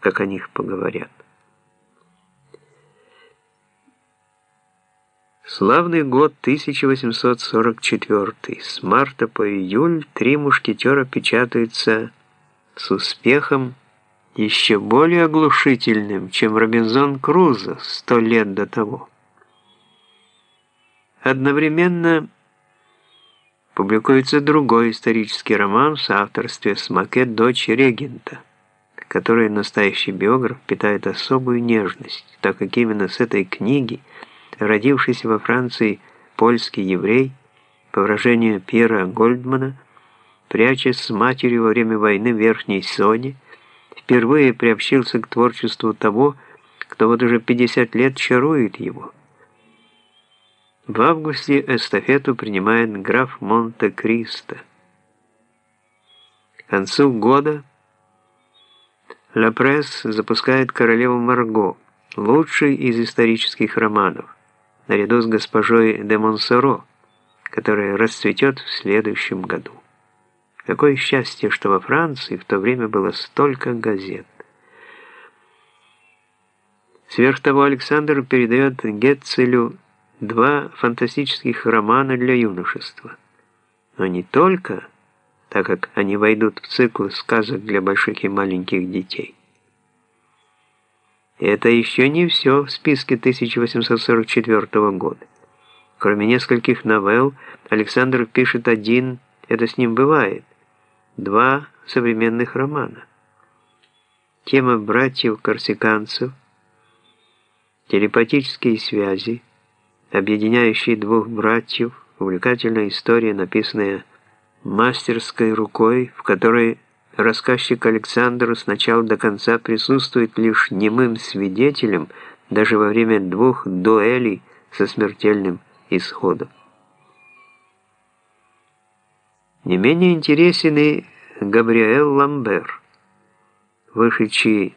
как о них поговорят. Славный год 1844. С марта по июль «Три мушкетера» печатаются с успехом еще более оглушительным, чем Робинзон Крузо сто лет до того. Одновременно публикуется другой исторический роман в соавторстве с Макет «Дочь регента», который настоящий биограф питает особую нежность, так как именно с этой книги – родившийся во Франции польский еврей, по выражению Пьера Гольдмана, прячась с матерью во время войны в Верхней Соне, впервые приобщился к творчеству того, кто вот уже 50 лет чарует его. В августе эстафету принимает граф Монте-Кристо. К концу года «Ла Пресс» запускает «Королеву Марго», лучший из исторических романов наряду с госпожой де Монсоро, которая расцветет в следующем году. Какое счастье, что во Франции в то время было столько газет. Сверх того, Александр передает Гетцелю два фантастических романа для юношества. Но не только, так как они войдут в цикл сказок для больших и маленьких детей. Это еще не все в списке 1844 года. Кроме нескольких новелл, Александр пишет один, это с ним бывает, два современных романа. Тема братьев-корсиканцев, телепатические связи, объединяющие двух братьев, увлекательная история, написанная мастерской рукой, в которой рассказчик Александр с начала до конца присутствует лишь немым свидетелем даже во время двух дуэлей со смертельным исходом. Не менее интересен и Габриэл Ламбер, вышедший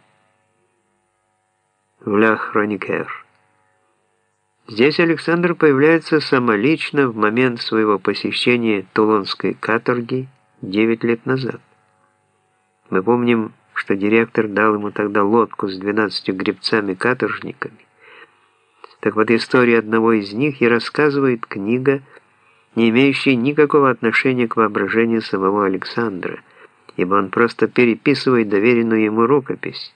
в «Ля Хроникер». Здесь Александр появляется самолично в момент своего посещения Тулонской каторги 9 лет назад. Мы помним, что директор дал ему тогда лодку с 12 гребцами-каторжниками. Так вот, история одного из них и рассказывает книга, не имеющая никакого отношения к воображению самого Александра, ибо он просто переписывает доверенную ему рукопись.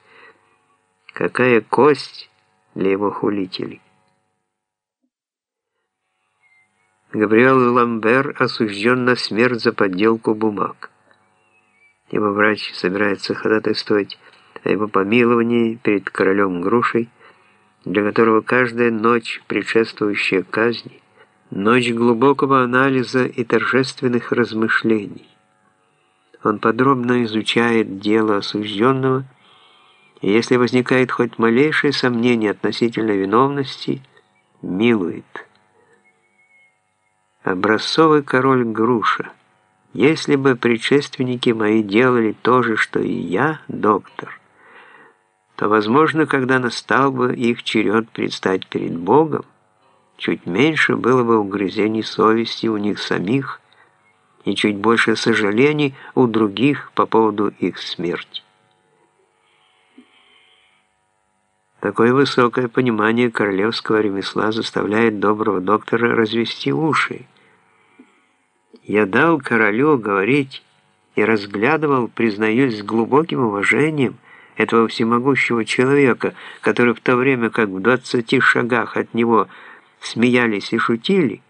Какая кость для его хулителей! Габриэл Ламбер осужден на смерть за подделку бумаг. Его врач собирается ходатайствовать о его помиловании перед королем Грушей, для которого каждая ночь, предшествующая казни, ночь глубокого анализа и торжественных размышлений. Он подробно изучает дело осужденного, и если возникает хоть малейшее сомнение относительно виновности, милует. Образцовый король Груша – если бы предшественники мои делали то же, что и я, доктор, то, возможно, когда настал бы их черед предстать перед Богом, чуть меньше было бы угрызений совести у них самих и чуть больше сожалений у других по поводу их смерти. Такое высокое понимание королевского ремесла заставляет доброго доктора развести уши, я дал королю говорить и разглядывал, признаюсь, с глубоким уважением этого всемогущего человека, который в то время как в двадцати шагах от него смеялись и шутили,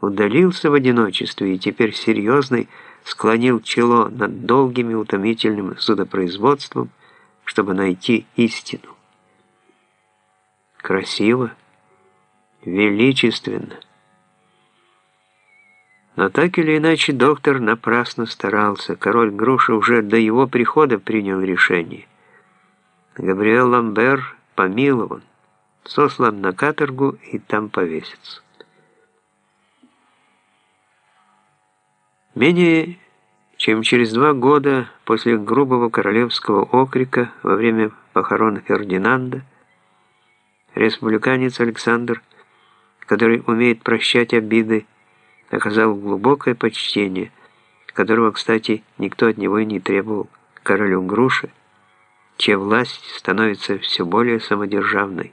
удалился в одиночестве и теперь серьезный склонил чело над долгим и утомительным судопроизводством, чтобы найти истину. Красиво, величественно. Но так или иначе доктор напрасно старался. Король Груша уже до его прихода принял решение. Габриэл Ламбер помилован, сослан на каторгу и там повесится. Менее чем через два года после грубого королевского окрика во время похорон Фердинанда, республиканец Александр, который умеет прощать обиды, оказал глубокое почтение, которого, кстати, никто от него и не требовал, королю Груши, чья власть становится все более самодержавной.